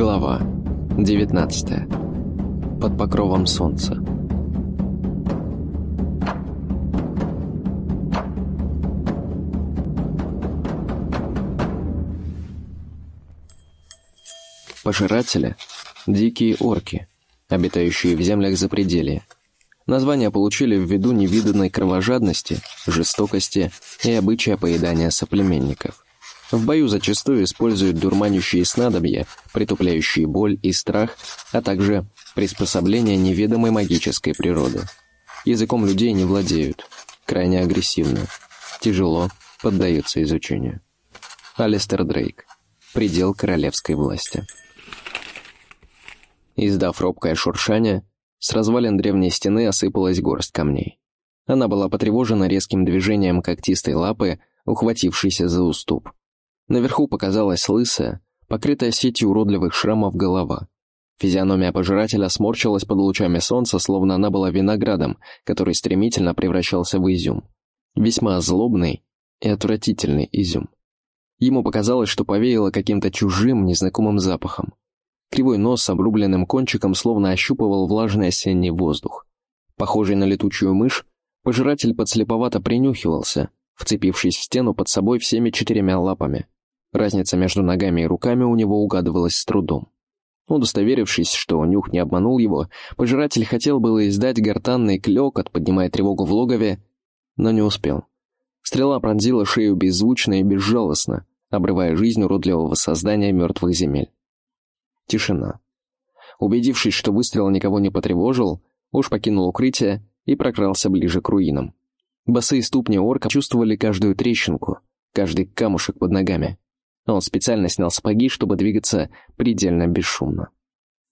Глава 19. Под покровом солнца. Пожиратели – дикие орки, обитающие в землях запределья. Название получили ввиду невиданной кровожадности, жестокости и обычая поедания соплеменников – в бою зачастую используют дурманящие снадобья, притупляющие боль и страх, а также приспособления неведомой магической природы. Языком людей не владеют, крайне агрессивны, тяжело поддаются изучению. Алистер Дрейк. Предел королевской власти. Издав робкое шуршание, с развалин древней стены осыпалась горсть камней. Она была потревожена резким движением когтистой лапы, ухватившейся за уступ. Наверху показалась лысая, покрытая сетью уродливых шрамов голова. Физиономия пожирателя сморщилась под лучами солнца, словно она была виноградом, который стремительно превращался в изюм. Весьма злобный и отвратительный изюм. Ему показалось, что повеяло каким-то чужим, незнакомым запахом. Кривой нос с обрубленным кончиком словно ощупывал влажный осенний воздух. Похожий на летучую мышь, пожиратель подслеповато принюхивался, вцепившись в стену под собой всеми четырьмя лапами. Разница между ногами и руками у него угадывалась с трудом. Удостоверившись, что нюх не обманул его, пожиратель хотел было издать гортанный клёкот, поднимая тревогу в логове, но не успел. Стрела пронзила шею беззвучно и безжалостно, обрывая жизнь уродливого создания мертвых земель. Тишина. Убедившись, что выстрел никого не потревожил, уж покинул укрытие и прокрался ближе к руинам. Босые ступни орка чувствовали каждую трещинку, каждый камушек под ногами. Он специально снял сапоги, чтобы двигаться предельно бесшумно.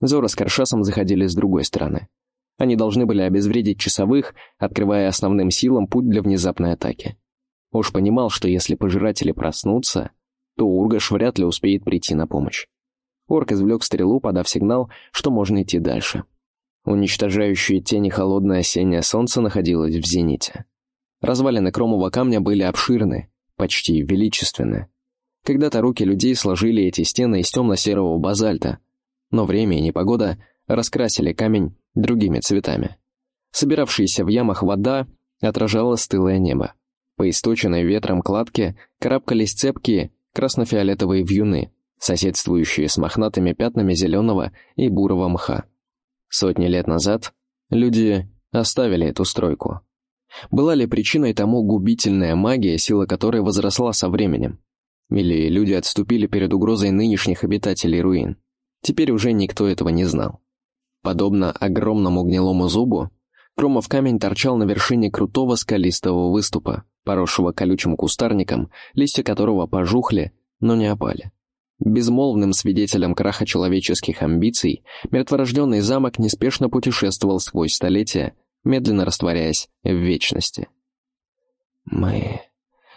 Зора с Каршасом заходили с другой стороны. Они должны были обезвредить часовых, открывая основным силам путь для внезапной атаки. Уж понимал, что если пожиратели проснутся, то Ургаш вряд ли успеет прийти на помощь. Орк извлек стрелу, подав сигнал, что можно идти дальше. Уничтожающее тени холодное осеннее солнце находилось в зените. Развалины кромового камня были обширны, почти величественны. Когда-то руки людей сложили эти стены из темно-серого базальта, но время и непогода раскрасили камень другими цветами. Собиравшаяся в ямах вода отражала стылое небо. По источенной ветром кладке карабкались цепкие красно-фиолетовые вьюны, соседствующие с мохнатыми пятнами зеленого и бурого мха. Сотни лет назад люди оставили эту стройку. Была ли причиной тому губительная магия, сила которой возросла со временем? Или люди отступили перед угрозой нынешних обитателей руин. Теперь уже никто этого не знал. Подобно огромному гнилому зубу, Кромов камень торчал на вершине крутого скалистого выступа, поросшего колючим кустарником, листья которого пожухли, но не опали. Безмолвным свидетелем краха человеческих амбиций, мертворожденный замок неспешно путешествовал сквозь столетия, медленно растворяясь в вечности. «Мы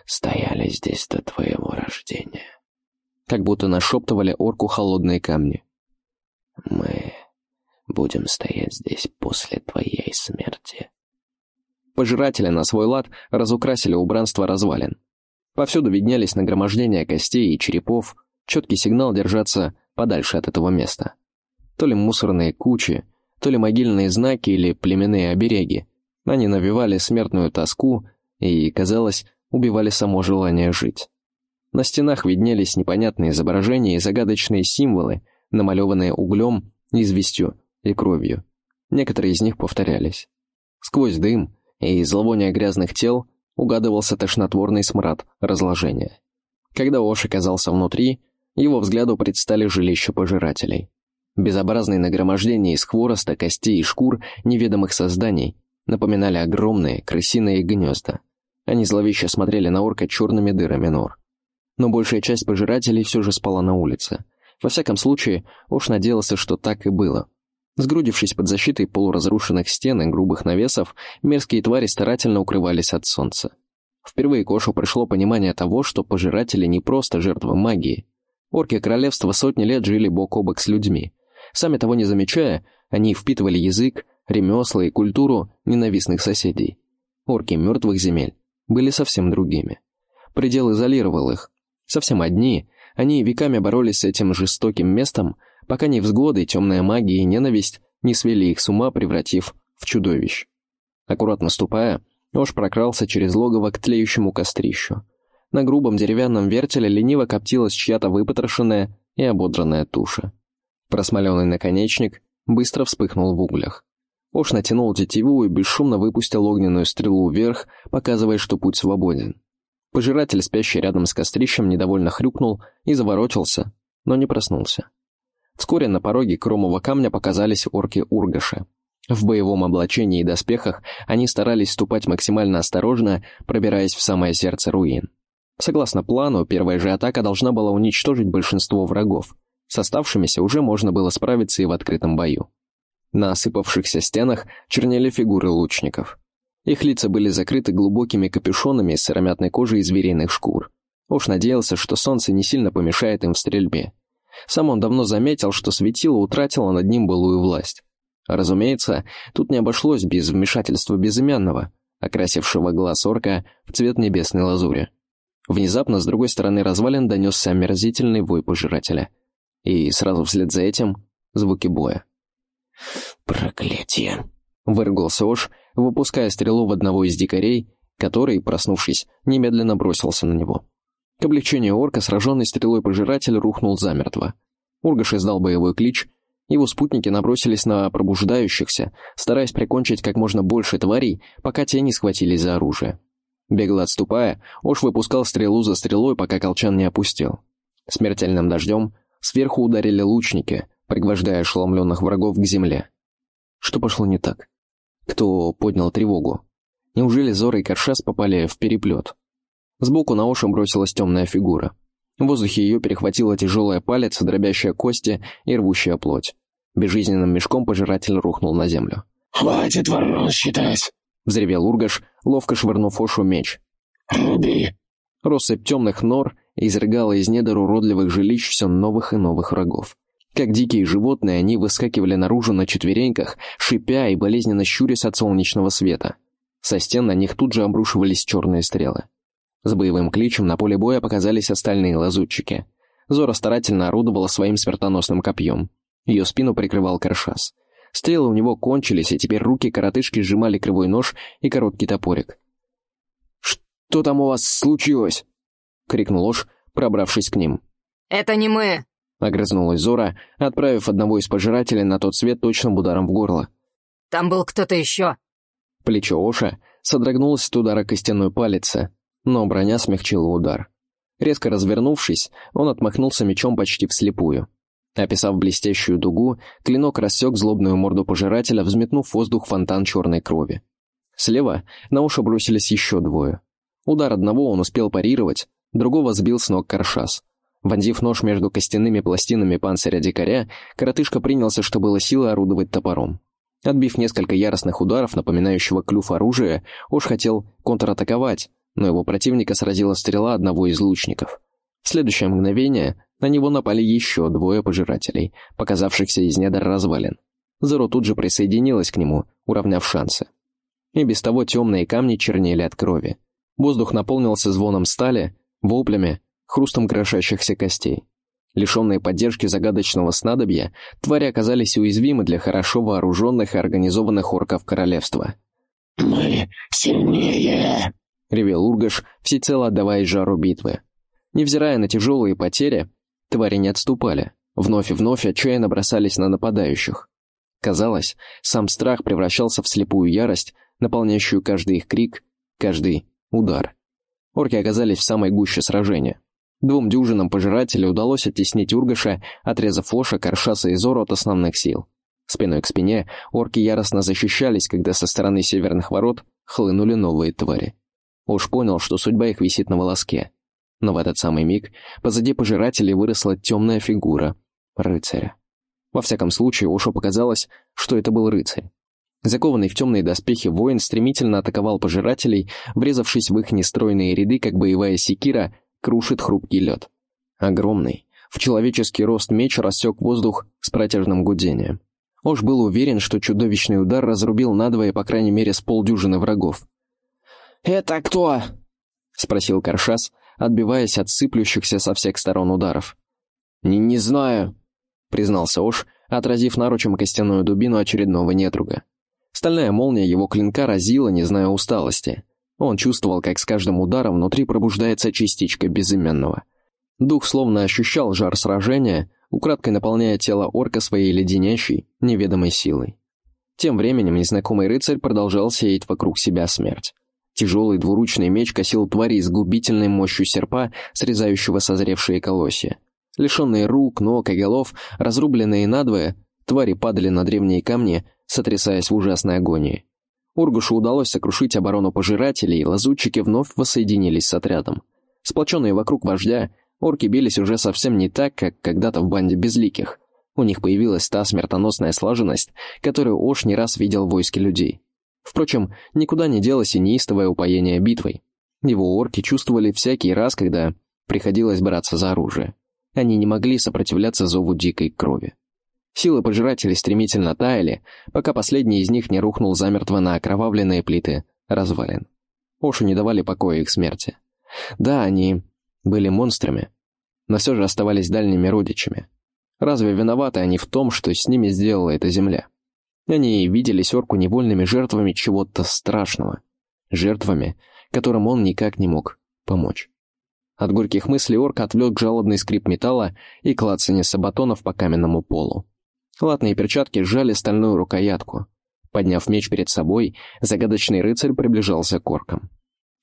стояли здесь до твоего рождения. Как будто нашептывали орку холодные камни. Мы будем стоять здесь после твоей смерти. Пожиратели на свой лад разукрасили убранство развалин. Повсюду виднелись нагромождения костей и черепов, четкий сигнал держаться подальше от этого места. То ли мусорные кучи, то ли могильные знаки или племенные обереги. Они навевали смертную тоску и, казалось, убивали само желание жить. На стенах виднелись непонятные изображения и загадочные символы, намалеванные углем, известью и кровью. Некоторые из них повторялись. Сквозь дым и зловоние грязных тел угадывался тошнотворный смрад разложения. Когда Ош оказался внутри, его взгляду предстали жилища пожирателей. Безобразные нагромождения из хвороста, костей и шкур неведомых созданий напоминали огромные крысиные гнезда. Они зловеще смотрели на орка черными дырами нор. Но большая часть пожирателей все же спала на улице. Во всяком случае, уж надеялся, что так и было. Сгрудившись под защитой полуразрушенных стен и грубых навесов, мерзкие твари старательно укрывались от солнца. Впервые Кошу пришло понимание того, что пожиратели не просто жертвы магии. Орки королевства сотни лет жили бок о бок с людьми. Сами того не замечая, они впитывали язык, ремесла и культуру ненавистных соседей. Орки мертвых земель были совсем другими. Предел изолировал их. Совсем одни, они веками боролись с этим жестоким местом, пока невзгоды, темная магия и ненависть не свели их с ума, превратив в чудовищ. Аккуратно ступая, Ош прокрался через логово к тлеющему кострищу. На грубом деревянном вертеле лениво коптилась чья-то выпотрошенная и ободранная туша. Просмоленный наконечник быстро вспыхнул в углях. Ош натянул тетиву и бесшумно выпустил огненную стрелу вверх, показывая, что путь свободен. Пожиратель, спящий рядом с кострищем, недовольно хрюкнул и заворочился, но не проснулся. Вскоре на пороге кромового камня показались орки Ургаша. В боевом облачении и доспехах они старались ступать максимально осторожно, пробираясь в самое сердце руин. Согласно плану, первая же атака должна была уничтожить большинство врагов. С оставшимися уже можно было справиться и в открытом бою. На осыпавшихся стенах чернели фигуры лучников. Их лица были закрыты глубокими капюшонами из сыромятной кожи и звериных шкур. Уж надеялся, что солнце не сильно помешает им в стрельбе. Сам он давно заметил, что светило утратило над ним былую власть. Разумеется, тут не обошлось без вмешательства безымянного, окрасившего глаз орка в цвет небесной лазури. Внезапно с другой стороны развалин донесся омерзительный вой пожирателя. И сразу вслед за этим — звуки боя. «Проклятие!» — выругался Ош, выпуская стрелу в одного из дикарей, который, проснувшись, немедленно бросился на него. К облегчению орка, сраженный стрелой пожиратель, рухнул замертво. Ургаш издал боевой клич, его спутники набросились на пробуждающихся, стараясь прикончить как можно больше тварей, пока те не схватились за оружие. Бегло отступая, Ош выпускал стрелу за стрелой, пока колчан не опустил. Смертельным дождем сверху ударили лучники, пригвождая ошеломленных врагов к земле. Что пошло не так? Кто поднял тревогу? Неужели Зора и Каршас попали в переплет? Сбоку на Оша бросилась темная фигура. В воздухе ее перехватила тяжелая палец, дробящая кости и рвущая плоть. Безжизненным мешком пожиратель рухнул на землю. «Хватит ворон считать!» — взревел Ургаш, ловко швырнув Ошу меч. «Руби!» Россыпь темных нор изрыгала из недр уродливых жилищ все новых и новых врагов. Как дикие животные, они выскакивали наружу на четвереньках, шипя и болезненно щурясь от солнечного света. Со стен на них тут же обрушивались черные стрелы. С боевым кличем на поле боя показались остальные лазутчики. Зора старательно орудовала своим смертоносным копьем. Ее спину прикрывал Каршас. Стрелы у него кончились, и теперь руки коротышки сжимали кривой нож и короткий топорик. «Что там у вас случилось?» — крикнул Ош, пробравшись к ним. «Это не мы!» — огрызнулась Зора, отправив одного из пожирателей на тот свет точным ударом в горло. «Там был кто-то еще!» Плечо Оша содрогнулось от удара костяной палицы, но броня смягчила удар. Резко развернувшись, он отмахнулся мечом почти вслепую. Описав блестящую дугу, клинок рассек злобную морду пожирателя, взметнув в воздух фонтан черной крови. Слева на уши бросились еще двое. Удар одного он успел парировать, другого сбил с ног Каршас. Вонзив нож между костяными пластинами панциря дикаря, коротышка принялся, что было силы, орудовать топором. Отбив несколько яростных ударов, напоминающего клюв оружия, Ош хотел контратаковать, но его противника сразила стрела одного из лучников. В следующее мгновение на него напали еще двое пожирателей, показавшихся из недр развалин. Зеро тут же присоединилась к нему, уравняв шансы. И без того темные камни чернели от крови. Воздух наполнился звоном стали, воплями, хрустом крошащихся костей. Лишенные поддержки загадочного снадобья, твари оказались уязвимы для хорошо вооруженных и организованных орков королевства. «Мы сильнее!» — ревел Ургаш, всецело отдаваясь жару битвы. Невзирая на тяжелые потери, твари не отступали, вновь и вновь отчаянно бросались на нападающих. Казалось, сам страх превращался в слепую ярость, наполняющую каждый их крик, каждый удар. Орки оказались в самой гуще сражения. Двум дюжинам пожирателей удалось оттеснить Ургаша, отрезав Оша, Каршаса и Зору от основных сил. Спиной к спине орки яростно защищались, когда со стороны северных ворот хлынули новые твари. Уж понял, что судьба их висит на волоске. Но в этот самый миг позади пожирателей выросла темная фигура рыцаря. Во всяком случае, Ушу показалось, что это был рыцарь. Закованный в темные доспехи воин стремительно атаковал пожирателей, врезавшись в их нестройные ряды, как боевая секира крушит хрупкий лед. Огромный, в человеческий рост меч рассек воздух с протяжным гудением. Ош был уверен, что чудовищный удар разрубил надвое по крайней мере с полдюжины врагов. «Это кто?» — спросил Каршас, отбиваясь от сыплющихся со всех сторон ударов. «Не, не знаю», признался Ош, отразив наручем костяную дубину очередного недруга. Стальная молния его клинка разила, не зная усталости. Он чувствовал, как с каждым ударом внутри пробуждается частичка безыменного. Дух словно ощущал жар сражения, украдкой наполняя тело орка своей леденящей, неведомой силой. Тем временем незнакомый рыцарь продолжал сеять вокруг себя смерть. Тяжелый двуручный меч косил твари с губительной мощью серпа, срезающего созревшие колосья. Лишенные рук, ног и голов, разрубленные надвое, твари падали на древние камни, сотрясаясь в ужасной агонии. Ургушу удалось сокрушить оборону пожирателей, и лазутчики вновь воссоединились с отрядом. Сплоченные вокруг вождя, орки бились уже совсем не так, как когда-то в банде безликих. У них появилась та смертоносная слаженность, которую Ош не раз видел в войске людей. Впрочем, никуда не делось и неистовое упоение битвой. Его орки чувствовали всякий раз, когда приходилось браться за оружие. Они не могли сопротивляться зову дикой крови. Силы пожирателей стремительно таяли, пока последний из них не рухнул замертво на окровавленные плиты развалин. Ошу не давали покоя их смерти. Да, они были монстрами, но все же оставались дальними родичами. Разве виноваты они в том, что с ними сделала эта земля? Они виделись орку невольными жертвами чего-то страшного. Жертвами, которым он никак не мог помочь. От горьких мыслей орк отвлек жалобный скрип металла и клацанье сабатонов по каменному полу. Латные перчатки сжали стальную рукоятку. Подняв меч перед собой, загадочный рыцарь приближался к оркам.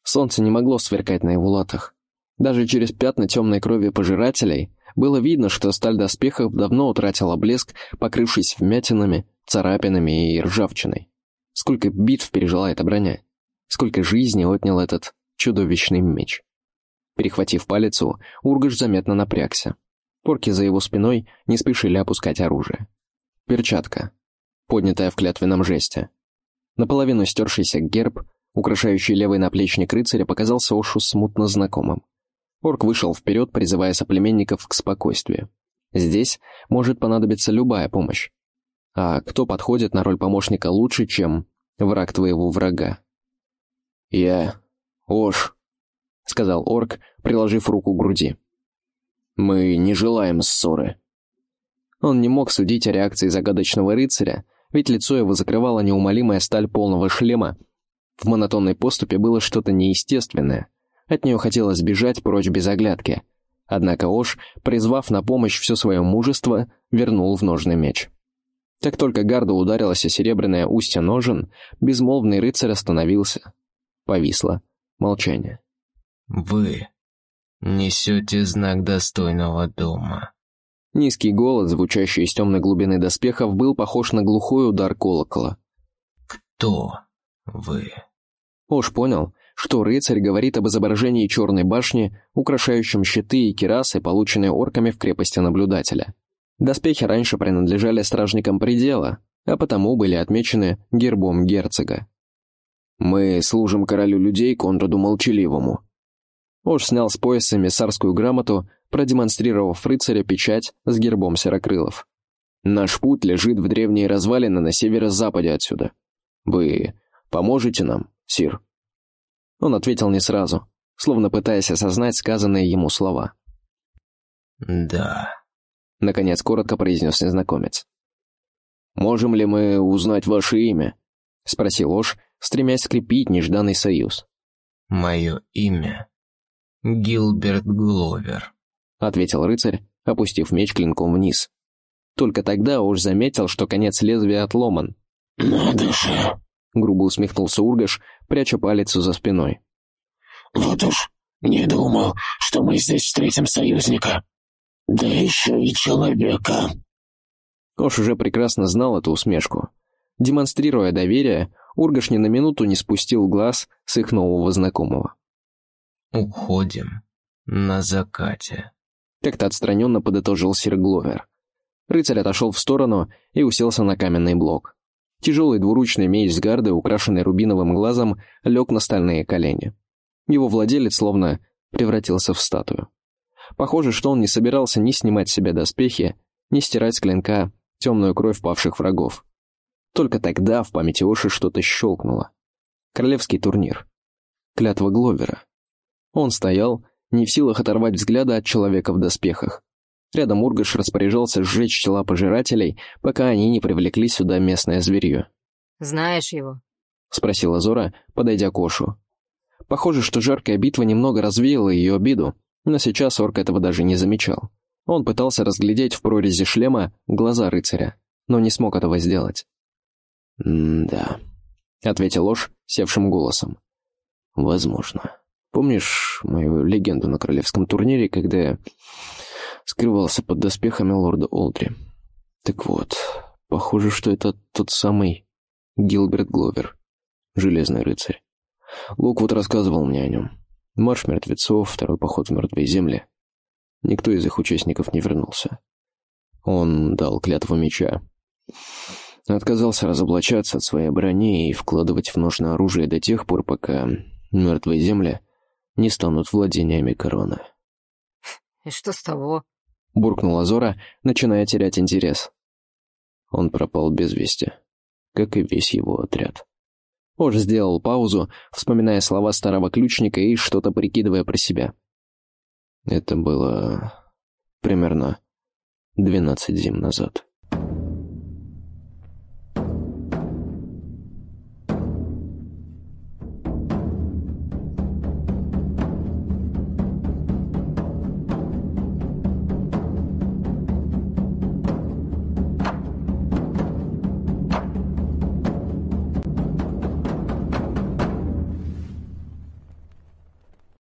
Солнце не могло сверкать на его латах. Даже через пятна темной крови пожирателей было видно, что сталь доспехов давно утратила блеск, покрывшись вмятинами, царапинами и ржавчиной. Сколько битв пережила эта броня. Сколько жизней отнял этот чудовищный меч. Перехватив палицу, Ургаш заметно напрягся. Порки за его спиной не спешили опускать оружие. Перчатка, поднятая в клятвенном жесте. Наполовину стершийся герб, украшающий левый наплечник рыцаря, показался Ошу смутно знакомым. Орк вышел вперед, призывая соплеменников к спокойствию. Здесь может понадобиться любая помощь. А кто подходит на роль помощника лучше, чем враг твоего врага? «Я... Ош», — сказал орк, приложив руку к груди. «Мы не желаем ссоры». Он не мог судить о реакции загадочного рыцаря, ведь лицо его закрывала неумолимая сталь полного шлема. В монотонной поступе было что-то неестественное. От нее хотелось бежать прочь без оглядки. Однако Ош, призвав на помощь все свое мужество, вернул в ножный меч. Как только гарда ударилась о серебряное устье ножен, безмолвный рыцарь остановился. Повисло молчание. «Вы несете знак достойного дома», Низкий голос, звучащий из темной глубины доспехов, был похож на глухой удар колокола. «Кто вы?» Ош понял, что рыцарь говорит об изображении черной башни, украшающем щиты и кирасы, полученные орками в крепости наблюдателя. Доспехи раньше принадлежали стражникам предела, а потому были отмечены гербом герцога. «Мы служим королю людей Конраду Молчаливому». Ош снял с пояса миссарскую грамоту, продемонстрировав рыцаря печать с гербом серокрылов. «Наш путь лежит в древние развалины на северо-западе отсюда. Вы поможете нам, сир?» Он ответил не сразу, словно пытаясь осознать сказанные ему слова. «Да», — наконец коротко произнес незнакомец. «Можем ли мы узнать ваше имя?» — спросил Ош, стремясь скрепить нежданный союз. «Мое имя — Гилберт Гловер». — ответил рыцарь, опустив меч клинком вниз. Только тогда уж заметил, что конец лезвия отломан. «Надо же!» — грубо усмехнулся Ургаш, пряча палец за спиной. «Вот уж не думал, что мы здесь встретим союзника. Да еще и человека». Ош уже прекрасно знал эту усмешку. Демонстрируя доверие, Ургаш ни на минуту не спустил глаз с их нового знакомого. «Уходим на закате», как-то отстраненно подытожил сир Гловер. Рыцарь отошел в сторону и уселся на каменный блок. Тяжелый двуручный меч с гарды, украшенный рубиновым глазом, лег на стальные колени. Его владелец словно превратился в статую. Похоже, что он не собирался ни снимать с себя доспехи, ни стирать с клинка темную кровь павших врагов. Только тогда в памяти Оши что-то щелкнуло. Королевский турнир. Клятва Гловера. Он стоял, не в силах оторвать взгляда от человека в доспехах. Рядом Ургаш распоряжался сжечь тела пожирателей, пока они не привлекли сюда местное зверье. Знаешь его? — спросила Зора, подойдя к Ошу. Похоже, что жаркая битва немного развеяла ее обиду, но сейчас орк этого даже не замечал. Он пытался разглядеть в прорези шлема глаза рыцаря, но не смог этого сделать. «Да», — ответил Ош севшим голосом. «Возможно. Помнишь мою легенду на королевском турнире, когда я скрывался под доспехами лорда Олдри? Так вот, похоже, что это тот самый Гилберт Гловер, железный рыцарь. Локвуд рассказывал мне о нем. Марш мертвецов, второй поход в мертвые земли. Никто из их участников не вернулся. Он дал клятву меча. Отказался разоблачаться от своей брони и вкладывать в ножны оружие до тех пор, пока мертвые земли не станут владениями короны. «И что с того?» — буркнула Зора, начиная терять интерес. Он пропал без вести, как и весь его отряд. Ож сделал паузу, вспоминая слова старого ключника и что-то прикидывая про себя. Это было примерно двенадцать зим назад.